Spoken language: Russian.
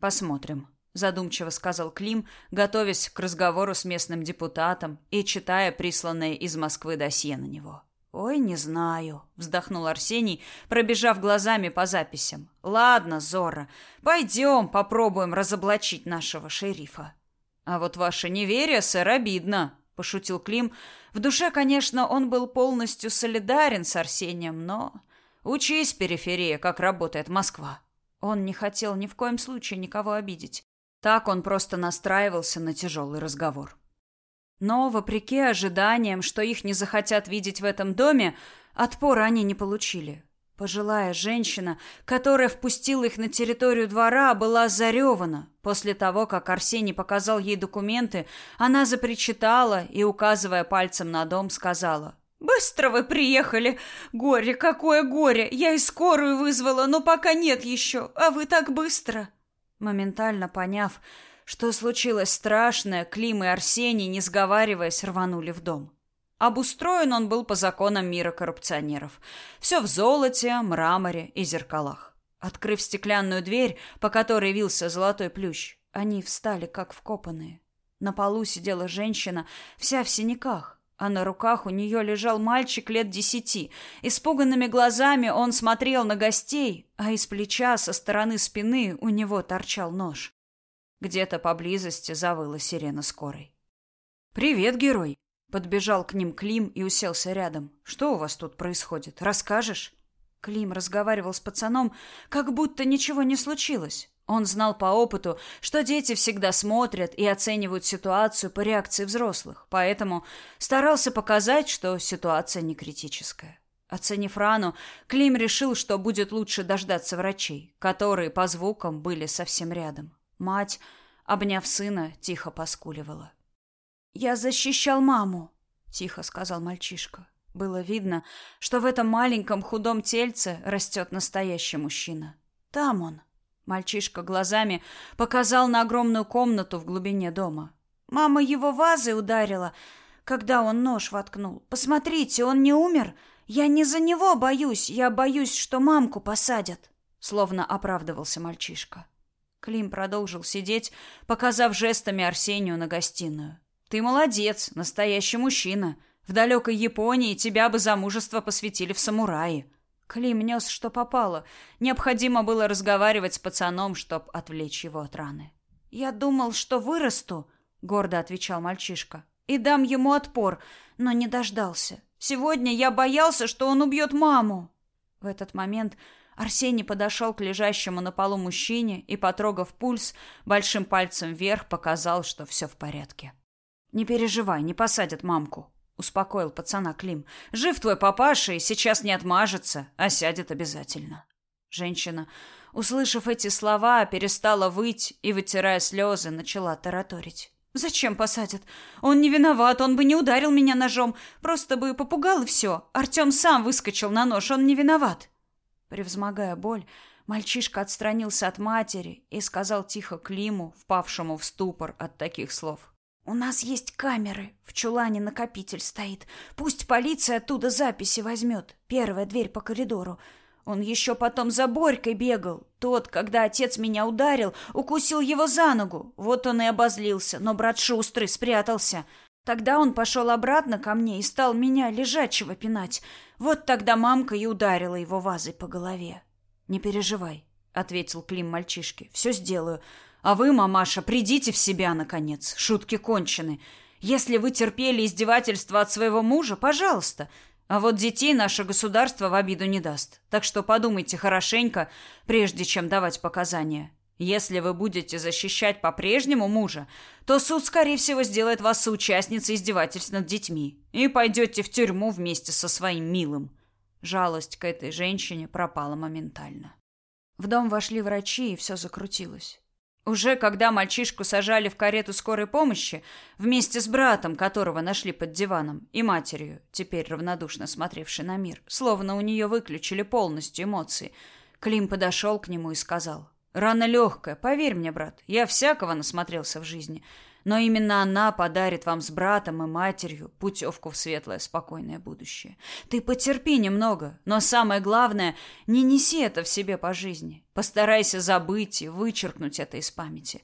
Посмотрим, задумчиво сказал Клим, готовясь к разговору с местным депутатом и читая присланное из Москвы досье на него. Ой, не знаю, вздохнул Арсений, пробежав глазами по записям. Ладно, Зора, пойдем попробуем разоблачить нашего шерифа. А вот ваше неверие, сэр, обидно, пошутил Клим. В душе, конечно, он был полностью солидарен с Арсением, но учись, периферия, как работает Москва. Он не хотел ни в коем случае никого обидеть. Так он просто настраивался на тяжелый разговор. Но, вопреки ожиданиям, что их не захотят видеть в этом доме, отпора они не получили. Пожилая женщина, которая впустила их на территорию двора, была заревана. После того, как Арсений показал ей документы, она запричитала и, указывая пальцем на дом, сказала «Быстро вы приехали! Горе, какое горе! Я и скорую вызвала, но пока нет еще, а вы так быстро!» Моментально поняв, что случилось страшное, Клим и Арсений, не сговариваясь, рванули в дом. Обустроен он был по законам мира коррупционеров. Все в золоте, мраморе и зеркалах. Открыв стеклянную дверь, по которой вился золотой плющ, они встали как вкопанные. На полу сидела женщина, вся в синяках, а на руках у нее лежал мальчик лет десяти. Испуганными глазами он смотрел на гостей, а из плеча со стороны спины у него торчал нож. Где-то поблизости завыла сирена скорой. «Привет, герой!» Подбежал к ним Клим и уселся рядом. «Что у вас тут происходит? Расскажешь?» Клим разговаривал с пацаном, как будто ничего не случилось. Он знал по опыту, что дети всегда смотрят и оценивают ситуацию по реакции взрослых, поэтому старался показать, что ситуация не критическая. Оценив рану, Клим решил, что будет лучше дождаться врачей, которые по звукам были совсем рядом. Мать, обняв сына, тихо поскуливала. «Я защищал маму», — тихо сказал мальчишка. Было видно, что в этом маленьком худом тельце растет настоящий мужчина. Там он. Мальчишка глазами показал на огромную комнату в глубине дома. Мама его вазой ударила, когда он нож воткнул. Посмотрите, он не умер. Я не за него боюсь, я боюсь, что мамку посадят. Словно оправдывался мальчишка. Клим продолжил сидеть, показав жестами Арсению на гостиную. Ты молодец, настоящий мужчина. В далекой Японии тебя бы за мужество посвятили в самураи. Клим нес, что попало. Необходимо было разговаривать с пацаном, чтоб отвлечь его от раны. «Я думал, что вырасту», — гордо отвечал мальчишка, — «и дам ему отпор, но не дождался. Сегодня я боялся, что он убьет маму». В этот момент Арсений подошел к лежащему на полу мужчине и, потрогав пульс, большим пальцем вверх показал, что все в порядке. «Не переживай, не посадят мамку», успокоил пацана Клим. Жив твой папаша и сейчас не отмажется, а сядет обязательно. Женщина, услышав эти слова, перестала выть и, вытирая слезы, начала тараторить. Зачем посадят? Он не виноват, он бы не ударил меня ножом, просто бы попугал и все. Артем сам выскочил на нож, он не виноват. Превзмогая боль, мальчишка отстранился от матери и сказал тихо Климу, впавшему в ступор от таких слов: у нас есть камеры. В чулане накопитель стоит. Пусть полиция оттуда записи возьмет. Первая дверь по коридору. Он еще потом за Борькой бегал. Тот, когда отец меня ударил, укусил его за ногу. Вот он и обозлился, но брат шустрый спрятался. Тогда он пошел обратно ко мне и стал меня лежачего пинать. Вот тогда мамка и ударила его вазой по голове. «Не переживай», — ответил Клим мальчишке. «Все сделаю. А вы, мамаша, придите в себя, наконец. Шутки кончены. Если вы терпели издевательства от своего мужа, пожалуйста. А вот детей наше государство в обиду не даст. Так что подумайте хорошенько, прежде чем давать показания. Если вы будете защищать по-прежнему мужа, то суд, скорее всего, сделает вас соучастницей издевательств над детьми. И пойдете в тюрьму вместе со своим милым. Жалость к этой женщине пропала моментально. В дом вошли врачи, и все закрутилось. Уже когда мальчишку сажали в карету скорой помощи, вместе с братом, которого нашли под диваном, и матерью, теперь равнодушно смотревшей на мир, словно у нее выключили полностью эмоции, Клим подошел к нему и сказал, «Рана легкая, поверь мне, брат, я всякого насмотрелся в жизни. Но именно она подарит вам с братом и матерью путевку в светлое, спокойное будущее. Ты потерпи немного, но самое главное, не неси это в себе по жизни. Постарайся забыть и вычеркнуть это из памяти.